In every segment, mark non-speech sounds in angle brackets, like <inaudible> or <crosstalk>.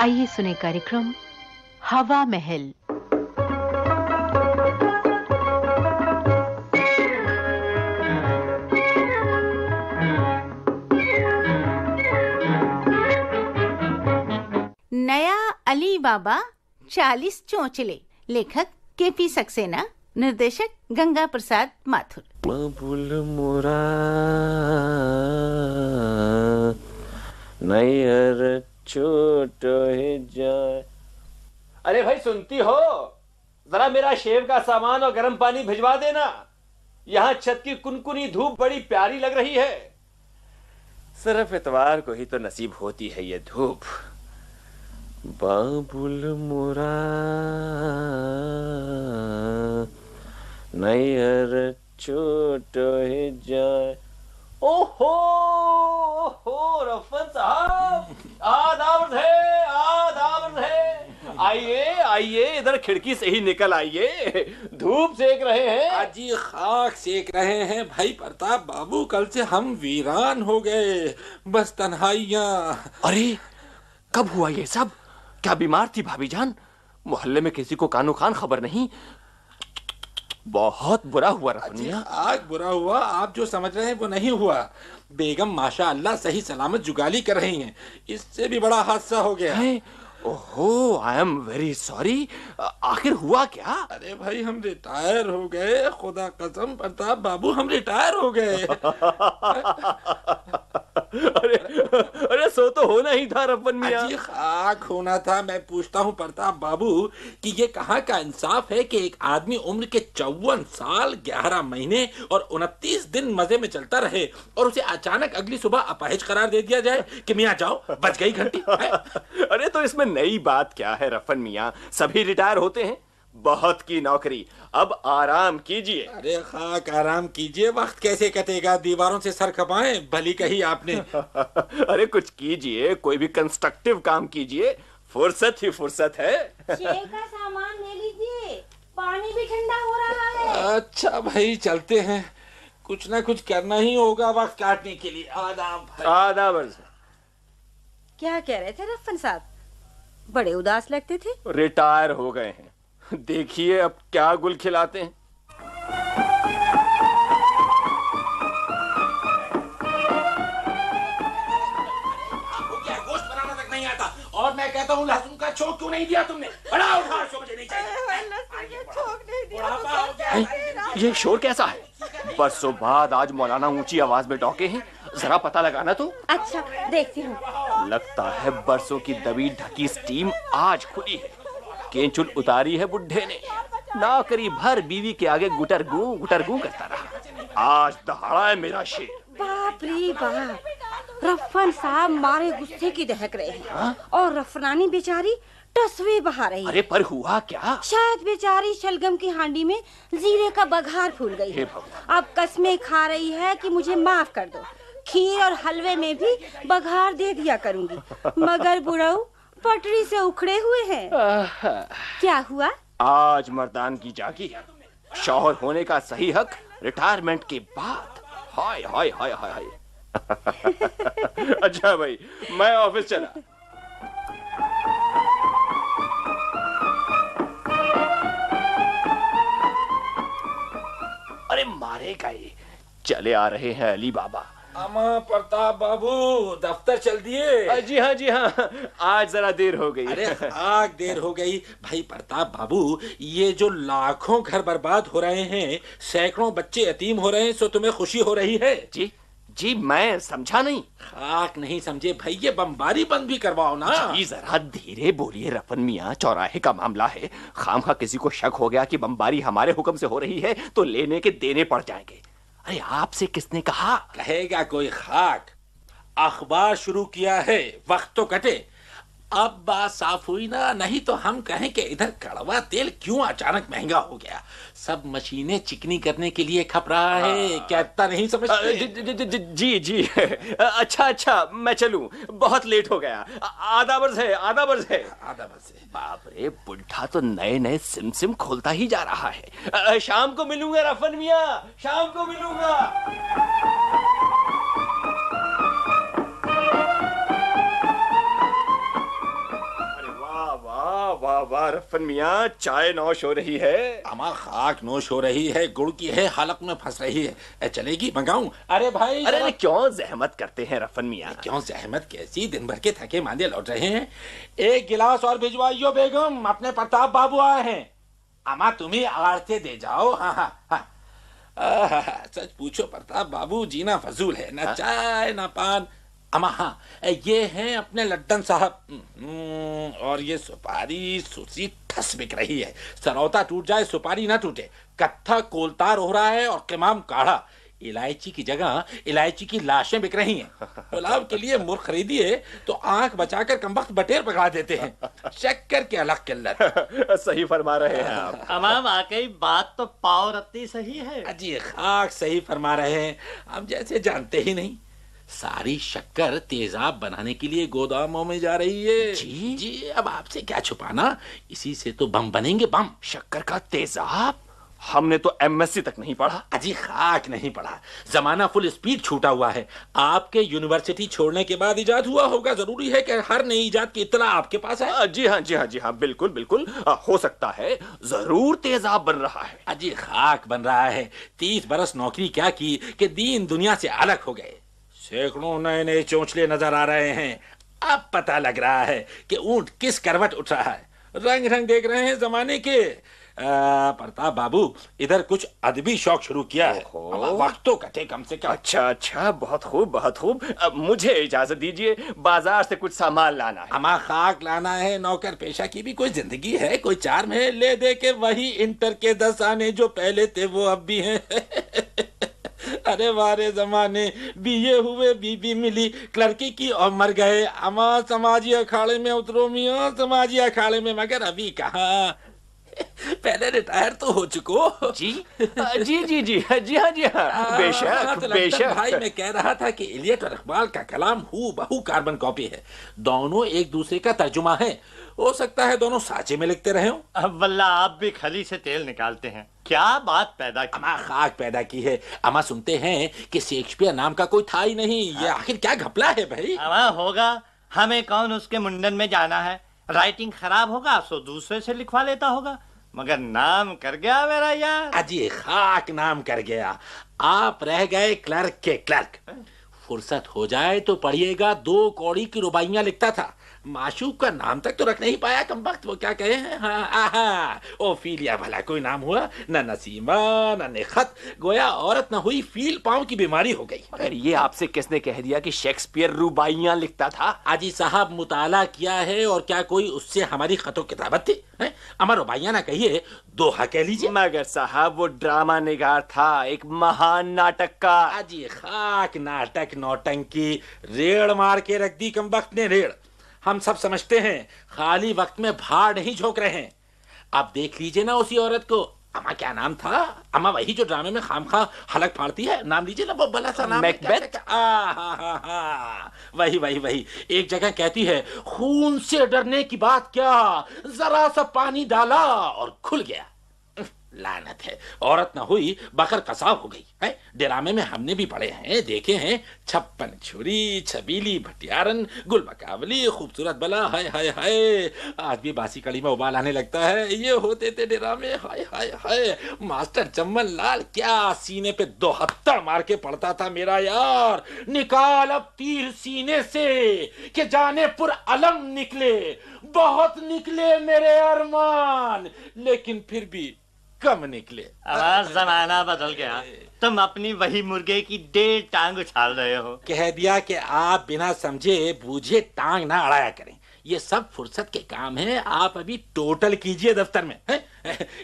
आइए सुने कार्यक्रम हवा महल। नया अली बाबा चालीस चोंचले लेखक के पी सक्सेना निर्देशक गंगा प्रसाद माथुर। बबुल मोरा नैहर छोट ही जाए। अरे भाई, सुनती हो? जरा मेरा शेव का सामान और गर्म पानी भिजवा देना। यहाँ छत की कुनकुनी धूप बड़ी प्यारी लग रही है। सिर्फ़ इतवार को ही तो नसीब होती है ये धूप। बाबुल मोरा नैहर छोट ही जाए। ओहो ओहो रफन साहब आदाब है आदाब है। आइए आइए इधर खिड़की से ही निकल आइए। धूप सेक रहे हैं। अजी खाक सेक रहे हैं। भाई प्रताप बाबू कल से हम वीरान हो गए। बस तन्हाइयाँ। अरे कब हुआ ये सब? क्या बीमार थी भाभी जान? मोहल्ले में किसी को कानो खान खबर नहीं? बहुत बुरा हुआ रफनिया आग बुरा हुआ। आप जो समझ रहे हैं वो नहीं हुआ। बेगम माशा अल्लाह सही सलामत जुगाली कर रही हैं। इससे भी बड़ा हादसा हो गया। है? ओहो आई एम वेरी सॉरी आखिर हुआ क्या? अरे भाई हम रिटायर हो गए। खुदा कसम प्रताप बाबू हम रिटायर हो गए। <laughs> <laughs> अरे अरे सो तो होना ही था रफन मियाँ। अजी खाक होना था। मैं पूछता हूँ प्रताप बाबू कि ये कहाँ का इंसाफ है कि एक आदमी उम्र के चौवन साल ग्यारह महीने और उनतीस दिन मज़े में चलता रहे और उसे अचानक अगली सुबह अपाहिज करार दे दिया जाए कि मियाँ जाओ बच गई घंटी <laughs> अरे तो इसमें नई बात क्या है रफन मियाँ? सभी रिटायर होते हैं। बहुत की नौकरी। अब आराम कीजिए। अरे खाक आराम कीजिए। वक्त कैसे कटेगा? दीवारों से सर खपाएँ भली कही आपने। <laughs> अरे कुछ कीजिए कोई भी कंस्ट्रक्टिव काम कीजिए। फुर्सत ही फुर्सत है। चाय का सामान ले लीजिए। पानी भी ठंडा हो रहा है। अच्छा भाई चलते हैं। कुछ ना कुछ करना ही होगा वक्त काटने के लिए। आदाब भाई। वर्ष क्या कह रहे थे रफन साहब? बड़े उदास लगते थे। रिटायर हो गए हैं। <laughs> देखिए अब क्या गुल खिलाते हैं। गया गोश्त बनाना तक नहीं आता। और मैं कहता लहसुन का छोक क्यों नहीं दिया तुमने? बड़ा उठा मुझे नहीं चाहिए? ये शोर कैसा है? बरसों बाद आज मौलाना ऊँची आवाज़ में डौके हैं। जरा पता लगाना तो। अच्छा देखती हूँ। लगता है बरसों की दबी ढकी स्टीम आज खुली है। केंचुल उतारी है बुढ़े ने। नौकरी भर बीवी के आगे गुटर गू गुटर गू करता रहा। आज दहाड़ा है मेरा शेर। बाप रे बाप। रफन साहब मारे गुस्से की दहक रहे हैं। और रफनानी बेचारी टसवे बहा रही है। अरे पर हुआ क्या? शायद बेचारी शलगम की हांडी में जीरे का बघार फूल गई है अब कस्में खा रही है कि मुझे माफ़ कर दो। खीर और हलवे में भी बघार दे दिया करूँगी। <laughs> मगर बुढ़ऊ पटरी से उखड़े हुए हैं। क्या हुआ? आज मर्दान की जागी। शौहर होने का सही हक रिटायरमेंट के बाद। हाय हाय हाय हाय हाय। <laughs> अच्छा भाई मैं ऑफ़िस चला। अरे मारेगा ये चले आ रहे हैं अली बाबा। अमा प्रताप बाबू दफ्तर चल दिए। जी हाँ जी हाँ। आज जरा देर हो गई। अरे आग देर हो गई। भाई प्रताप बाबू ये जो लाखों घर बर्बाद हो रहे हैं सैकड़ों बच्चे यतीम हो रहे हैं सो तुम्हें खुशी हो रही है? जी जी मैं समझा नहीं। खाक नहीं समझे। भाई ये बमबारी बंद भी करवाओ ना। जी जरा धीरे बोलिए रफन मियाँ चौराहे का मामला है। खाम खा किसी को शक हो गया कि बमबारी हमारे हुक्म से हो रही है तो लेने के देने पड़ जाएँगे। अरे आपसे किसने कहा? कहेगा कोई खाक। अखबार शुरू किया है वक्त तो कटे। अब बात साफ़ हुई ना नहीं तो हम कहें कि इधर कड़वा तेल क्यों अचानक महँगा हो गया? सब मशीनें चिकनी करने के लिए खप रहा है। क्या इतना नहीं समझते? जी जी- अच्छा अच्छा मैं चलूँ। बहुत लेट हो गया। आधा बरस है आधा बरस है। आधा बस है। बाप रे बुढ़ा तो नए नए सिम सिम खोलता ही जा रहा है। शाम को मिलूँगा रफन मिया। शाम को मिलूँगा। रफन मियाँ चाय नौश हो रही है। अमा खाक नोश हो रही है गुड़ की है हलक में फंस रही है। ए, चलेगी मंगाऊं? अरे भाई अरे अरे क्यों जहमत करते हैं रफन मियाँ? क्यों जहमत? कैसी दिन भर के थके मांदे लौट रहे हैं। एक गिलास और भिजवाइयो बेगम अपने प्रताप बाबू आए हैं। अमा तुम्ही आरते दे जाओ। हाँ हाँ हाँ। सच पूछो प्रताप बाबू जीना फजूल है। ना चाय ना पान अमा हाँ ये हैं अपने लड्डन साहब। हम्म, और ये सुपारी सुसी ठस बिक रही है। सरौता टूट जाए सुपारी ना टूटे। कत्था कोलतार हो रहा है और किमाम काढ़ा। इलायची की जगह इलायची की लाशें बिक रही हैं। गुलाब के लिए मुर्ख खरीदिए तो आँख बचाकर कमबख्त बटेर पकड़ा देते हैं। शक्कर की अलग किल्लत। <laughs> सही फरमा रहे हैं आप। अमा वाकई बात तो पाव रत्ती सही है। अजी खाक सही फरमा रहे हैं। हम जैसे जानते ही नहीं। सारी शक्कर तेजाब बनाने के लिए गोदामों में जा रही है। जी। जी अब आपसे क्या छुपाना? इसी से तो बम बनेंगे बम। शक्कर का तेजाब हमने तो एमएससी तक नहीं पढ़ा। अजी खाक नहीं पड़ा जमाना फुल स्पीड छूटा हुआ है। आपके यूनिवर्सिटी छोड़ने के बाद इजाद हुआ होगा। ज़रूरी है कि हर नई इजाद की इतला आपके पास है। जी हाँ जी हाँ जी हाँ बिल्कुल बिल्कुल। आ, हो सकता है ज़रूर तेजाब बन रहा है। अजी खाक बन रहा है। तीस बरस नौकरी क्या की कि दीन दुनिया से अलग हो गए। सैकड़ों नए नए चोंचले नज़र आ रहे हैं। अब पता लग रहा है कि ऊँट किस करवट उठ रहा है। रंग रंग देख रहे हैं जमाने के। प्रताप बाबू इधर कुछ अदबी शौक शुरू किया है। वक्त तो कटे कम से कम। अच्छा अच्छा बहुत खूब बहुत खूब। अब मुझे इजाज़त दीजिए बाज़ार से कुछ सामान लाना है। हमा खाक लाना है नौकर पेशा की भी कोई ज़िंदगी है कोई चार है ले दे के वही इंटर के दस आने जो पहले थे वो अब भी हैं। <laughs> अरे वारे जमाने बीए हुए बीबी मिली क्लर्की की और मर गए। अमा समाजी अखाड़े में उतरो मियाँ समाजी अखाड़े में। मगर अभी कहा? पहले रिटायर तो हो चुको। जी? जी जी जी। जी हाँ जी हाँ। बेशक बेशक। भाई मैं कह रहा था कि इलियट और इकबाल का कलाम हु बहु कार्बन कॉपी है। दोनों एक दूसरे का तर्जुमा है। हो सकता है दोनों साचे में लिखते रहे हों। अब वल्ला आप भी खली से तेल निकालते हैं। क्या बात पैदा की? अमा खाक पैदा की है। अमा सुनते हैं कि शेक्सपियर नाम का कोई था ही नहीं। ये आखिर क्या घपला है भाई? अमा होगा। हमें कौन उसके मुंडन में जाना है? राइटिंग खराब होगा सो दूसरे से लिखवा लेता होगा। मगर नाम कर गया मेरा यार। अजी खाक नाम कर गया। आप रह गए क्लर्क के क्लर्क। फुर्सत हो जाए तो पढ़िएगा। दो कौड़ी की रुबाइयाँ लिखता था। माशूक का नाम तक तो रख नहीं पाया कम वक्त वो क्या कहे हैं? हाँ आहा ओफीलिया भला कोई नाम हुआ न नसीमा न निखत गोया औरत न हुई फील पाँव की बीमारी हो गई। मगर ये आपसे किसने कह दिया कि शेक्सपियर रुबाइयाँ लिखता था? आजी साहब मुताला किया है और क्या कोई उससे हमारी खतो किताबत थी? हैं? अमर रुबाइया ना कहिए दोहा कह लीजिए। मगर साहब वो ड्रामा निगार था एक महान नाटककार। आजी खाक नाटक नौटंकी रेड़ मार के रख दी कम वक्त ने रेड़। हम सब समझते हैं खाली वक्त में भाड़ नहीं झोंक रहे हैं। आप देख लीजिए ना उसी औरत को। अमा क्या नाम था? अमा वही जो ड्रामे में खाम खा हलक फाड़ती है? नाम लीजिए ना वो भला सा नाम मैकबेथ? आ, हा, हा, हा, वही वही वही। एक जगह कहती है खून से डरने की बात क्या? जरा सा पानी डाला और खुल गया। लानत है। औरत ना हुई, बकर कसाब हो गई, है? ड्रामे में हमने भी पढ़े हैं, देखे हैं। छप्पन छुरी, छबीली भटियारन गुल बकावली खूबसूरत बला, हाय हाय हाय। आज भी बासी कड़ी में उबाल आने लगता है। ये होते थे ड्रामे, हाय हाय हाय। मास्टर चम्मन लाल क्या सीने पे दो हत्ता मार के पड़ता था मेरा यार। निकाल अब तीर सीने से, कि जाने पुर अलम निकले। बहुत निकले मेरे अरमान। लेकिन फिर भी कम निकले। आवाज़ जमाना बदल गया। तुम अपनी वही मुर्गे की डेढ़ टांग उछाल रहे हो। कह दिया कि आप बिना समझे बूझे टांग ना अड़ाया करें। ये सब फुर्सत के काम है। आप अभी टोटल कीजिए दफ्तर में है?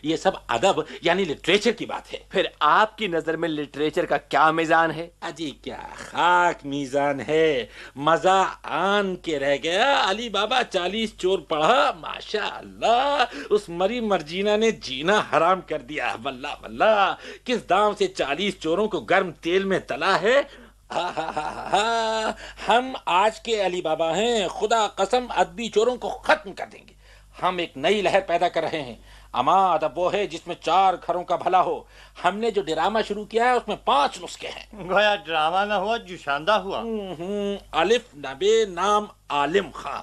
ये सब अदब यानी लिटरेचर की बात है। फिर आपकी नज़र में लिटरेचर का क्या मिजान है? अजी क्या खाक मीजान है। मज़ा आन के रह गया। अली बाबा चालीस चोर पढ़ा माशा अल्लाह उस मरी मर्जीना ने जीना हराम कर दिया। वल्ला वल्ला। किस दाम से चालीस चोरों को गर्म तेल में तला है? आहाहाहा, हम आज के अली बाबा हैं। खुदा कसम अदबी चोरों को खत्म कर देंगे। हम एक नई लहर पैदा कर रहे हैं। अमाद अब वो है जिसमें चार घरों का भला हो। हमने जो ड्रामा शुरू किया है उसमें पाँच नुस्खे हैं। गोया ड्रामा ना हुआ जुशांदा हुआ। हम्म, अलिफ नबे नाम आलिम खां।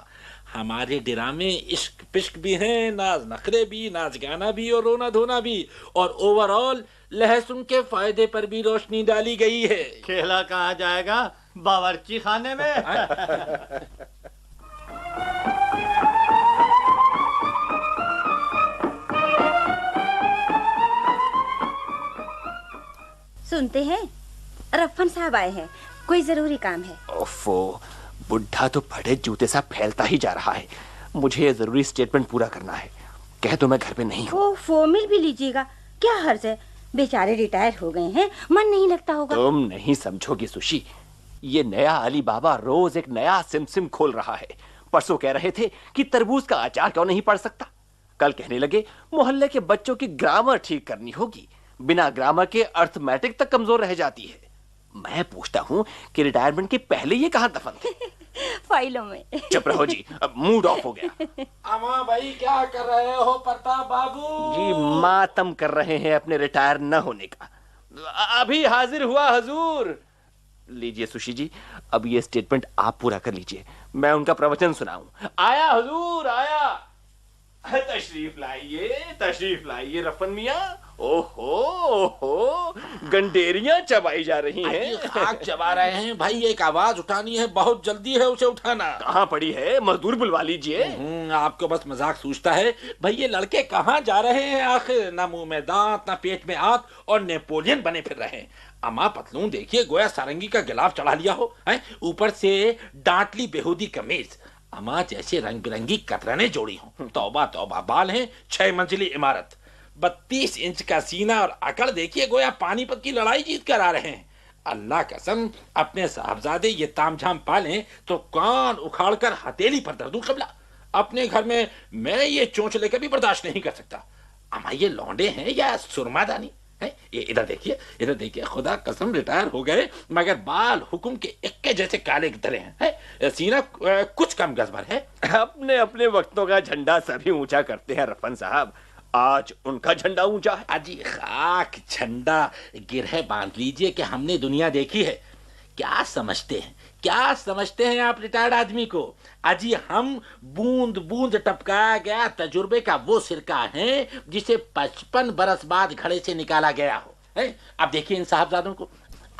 हमारे ड्रामे इश्क पिश्क भी हैं नाज नखरे भी नाच गाना भी और रोना धोना भी। और ओवरऑल लहसुन के फ़ायदे पर भी रोशनी डाली गई है। खेला कहाँ जाएगा? बावर्ची खाने में। सुनते हैं? रफन साहब आए हैं। कोई ज़रूरी काम है। ओफो बुढ़ा तो फटे जूते सा फैलता ही जा रहा है। मुझे ये ज़रूरी स्टेटमेंट पूरा करना है। कह तो मैं घर पे नहीं हूँ। फॉर्मिल भी लीजिएगा। क्या हर्ज है? बेचारे रिटायर हो गए हैं। मन नहीं लगता होगा। तुम नहीं समझोगी सुशी। ये नया अली बाबा रोज एक नया सिमसिम खोल रहा है। परसों कह रहे थे कि तरबूज का अचार क्यों नहीं पढ़ सकता? कल कहने लगे मोहल्ले के बच्चों की ग्रामर ठीक करनी होगी। बिना ग्रामर के अर्थमेटिक तक कमज़ोर रह जाती है। मैं पूछता हूँ कि रिटायरमेंट के पहले ये कहाँ दफन थे? <laughs> फाइलों में। चुप रहो जी अब मूड ऑफ़ हो गया। <laughs> अमा भाई क्या कर रहे हो प्रताप बाबू? जी मातम कर रहे हैं अपने रिटायर न होने का। अभी हाजिर हुआ हजूर। लीजिए सुशी जी अब ये स्टेटमेंट आप पूरा कर लीजिए। मैं उनका प्रवचन सुनाऊं। आया हजूर आया। <laughs> तशरीफ़ लाइए तशरीफ़ लाइए रफन मिया। ओहो ओहो गंडेरियाँ चबाई जा रही हैं। खाक चबा रहे हैं। भाई एक आवाज़ उठानी है बहुत जल्दी है उसे उठाना। कहाँ पड़ी है? मजदूर बुलवा लीजिए। हम्म, आपको बस मज़ाक सूझता है। भाई ये लड़के कहाँ जा रहे हैं आखिर? ना मुँह में दांत ना पेट में आंत और नेपोलियन बने फिर रहे हैं। अमा पतलून देखिए गोया सारंगी का गिलाफ चढ़ा लिया हो? ऊपर से डांटली बेहूदी कमीज। अमा जैसे रंग बिरंगी कतरने जोड़ी हो। तौबा तौबा, बाल हैं, छह मंजिली इमारत। बत्तीस इंच का सीना और अकड़ देखिए गोया पानीपत की लड़ाई जीत कर आ रहे हैं। अल्लाह कसम, अपने साहबजादे ये तामझाम पालें तो कान उखाड़ कर हथेली पर दर कबला अपने घर में मैं ये चोंच लेकर भी बर्दाश्त नहीं कर सकता। अमा ये लौंडे हैं या सुरमादानी? है ये इधर देखिए इधर देखिए खुदा कसम रिटायर हो गए मगर बाल हुकुम के इक्के जैसे काले तरह हैं है? सीना कुछ कम गजबर है? अपने अपने वक्तों का झंडा सभी ऊँचा करते हैं रफन साहब। आज उनका झंडा ऊँचा है। अजी खाक झंडा गिरह बाँध लीजिए कि हमने दुनिया देखी है। क्या समझते हैं? क्या समझते हैं आप रिटायर्ड आदमी को? अजी हम बूंद बूंद टपकाया गया तजुर्बे का वो सिरका है जिसे पचपन बरस बाद घड़े से निकाला गया हो। है? अब देखिए इन साहबजादों को।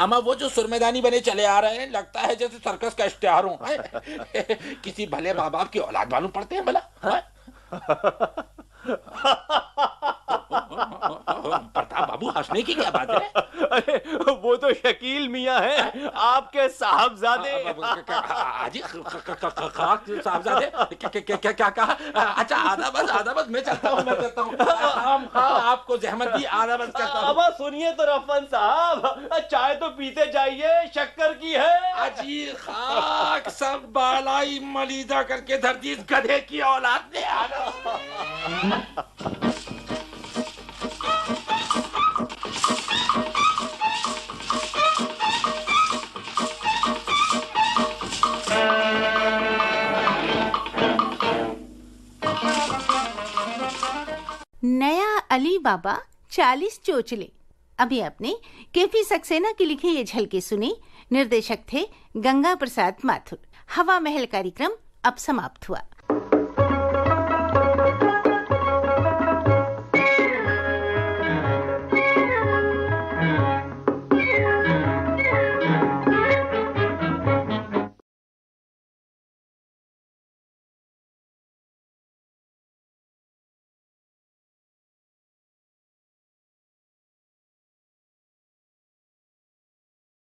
अमा वो जो सुरमेदानी बने चले आ रहे हैं लगता है जैसे सर्कस का इश्तेहार हो? <laughs> किसी भले माँ बाप की औलाद मालूम पड़ते हैं भला। है? <laughs> <laughs> बाबू हंसने की क्या बात है? <laughs> अरे वो तो शकील मियाँ है। आपके साहबजादे। अजी साहबजादे क्या क्या कहा अच्छा आधा बस आधा बस मैं चलता हूँ मैं चलता हूँ। हाँ आपको जहमत दी आधा बस करता हूँ। अब सुनिए तो रफन साहब चाय तो पीते जाइए शक्कर की है। अजी खाक सब बालाई मलीदा करके धरती गधे की औलाद ने आना बाबा चालीस चोचले। अभी आपने केपी सक्सेना की लिखी ये झलके सुने। निर्देशक थे गंगा प्रसाद माथुर। हवा महल कार्यक्रम अब समाप्त हुआ।